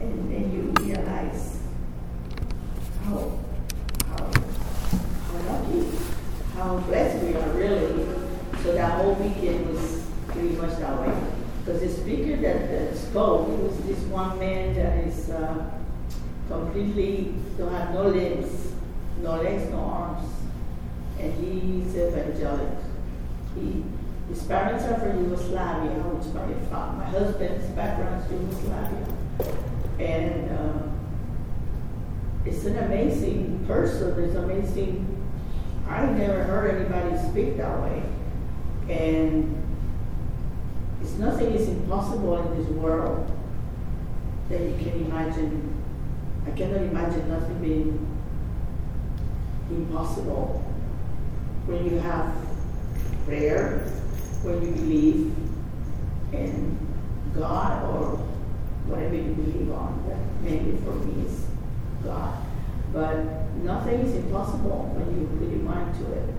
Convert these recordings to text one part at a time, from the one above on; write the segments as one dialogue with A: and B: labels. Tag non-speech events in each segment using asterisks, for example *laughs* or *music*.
A: And then you realize how, how, how lucky, how blessed we are really. So that whole weekend was pretty much that way. Because the speaker that, that spoke was this one man that is uh, completely, don't have no limbs, no legs, no arms. And he's evangelic. He his parents are from Yugoslavia, which is where. My husband's background is Yugoslavia. And um, it's an amazing person. It's amazing. I never heard anybody speak that way. And it's nothing is impossible in this world that you can imagine. I cannot imagine nothing being impossible when you have prayer, where you believe in God or whatever you believe on. That maybe for me is God. But nothing is impossible when you put your mind to it.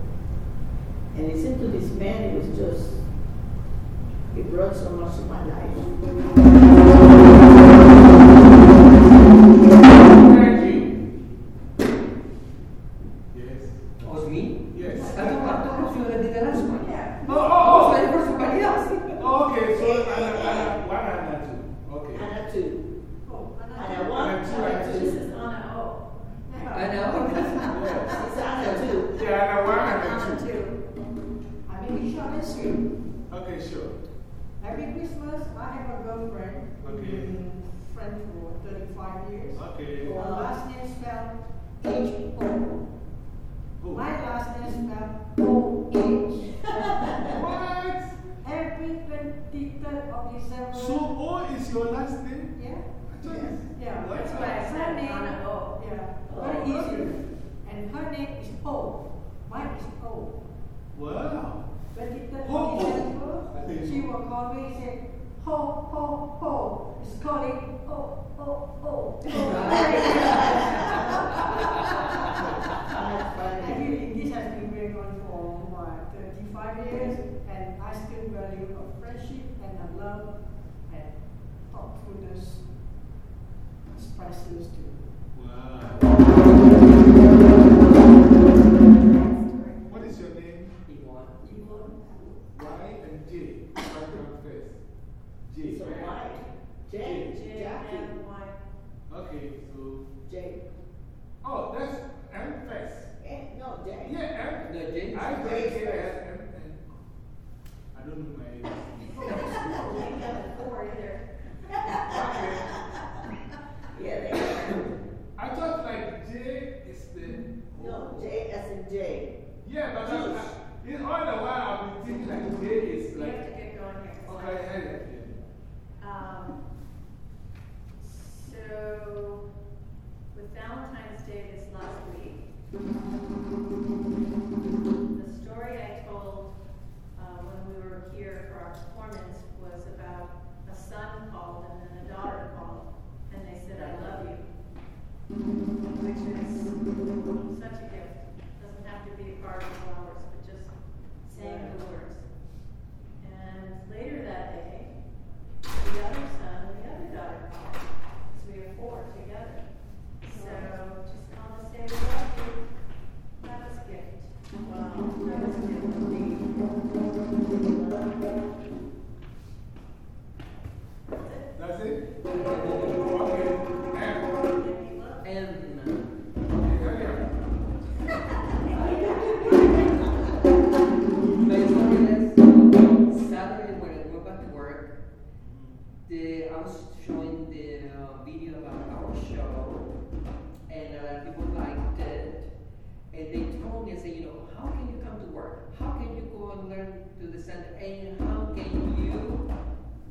A: And listen to this man, it was just, it brought so much to my life.
B: Okay, so Anna, Anna, one Anna two. Okay.
A: Anna two.
C: Oh, Anna, Anna
A: one, Anna two. This is
D: Anna O.
C: know. O. *laughs*
A: It's Anna two.
B: Yeah, Anna one, Anna
D: two. Two.
C: I mean, we shall miss you.
B: Okay, sure.
C: Every Christmas, I have a girlfriend. Okay. Friend for 35 years.
B: Okay.
A: Her
C: last name spelled H O. My last name spelled So
B: O is your last name?
C: Yeah.
B: Yes. Yeah, that's my last
D: name. Oh,
C: yeah. Very oh, easy. And her name is Ho. Mine is Ho.
B: Wow.
C: 23rd Ho, of December, she will call me and say, Ho, Ho, Ho. It's calling Ho, Ho, Ho. ho.
A: Actually,
C: English has been going on for what, 35 years, and I still value a fresh love and thoughtfulness as Priceless do.
B: Wow. What is your name?
E: Yvonne.
D: Yvonne.
B: Y and J. Start from first. J. So
A: Y. J. J. J. J.
D: And Y.
B: Okay, so.
A: J.
B: Oh, that's M first.
A: No, J.
B: Yeah, M.
E: No, J. I
B: J. J. M. I don't know my.
D: our performance was about a son called and then a daughter called, and they said, I love you, which is such a gift. It doesn't have to be a garden of flowers, but just saying the words.
E: the, I was showing the uh, video about our show, and uh, people liked it. And they told me, I said, you know, how can you come to work? How can you go and learn to the center? And how can you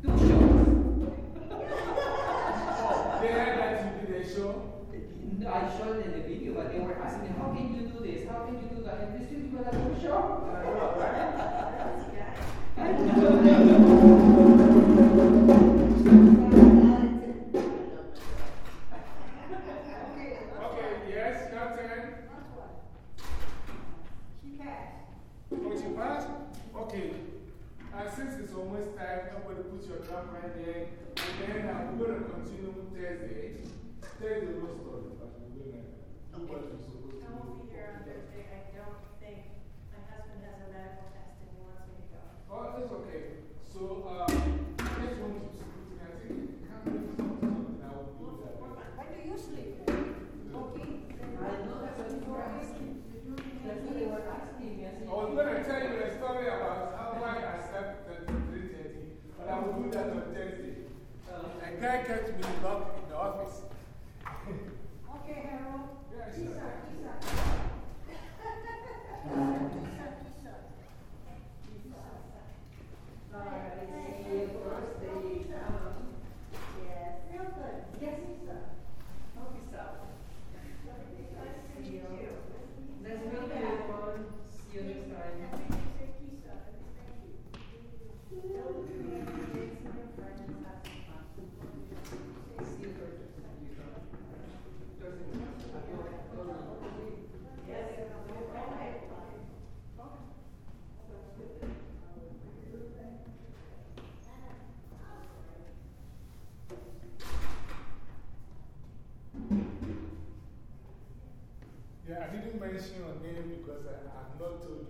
E: do shows? oh,
B: they had to do show?
E: No, I showed in the video, but they were asking me, how can you do this? How can you do that? And this is because I do a show. *laughs*
B: it's almost time. Somebody put your drum right there. And then uh, we're going to continue Thursday. Thursday, no story, but we're going to do what we're supposed to do. I won't be here on
D: Thursday. I don't think. My husband has a medical test and he wants me to go.
B: Oh, that's okay. So, um, next one to sleep. Think you can't do something. I will do that. When
C: do you sleep?
B: Okay.
C: I know that's what you were asking. That's what they were
E: asking. I was going to tell you a
B: story about how I accepted. A guy catch me locked in the office. Okay,
C: Harold.
B: Yeah, Isa, mention your name because I have not told. you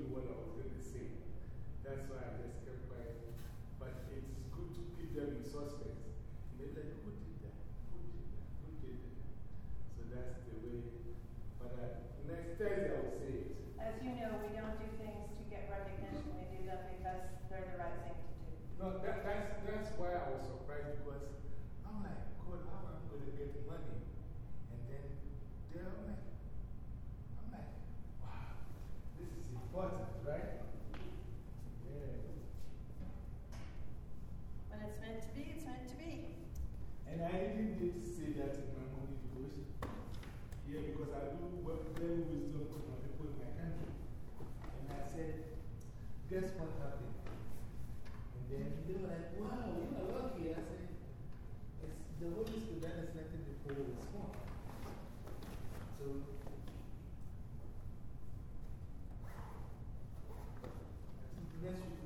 B: something. And then they were like, wow, you are lucky. I said, it's the Holy Spirit that is letting the poor respond. So, I think next week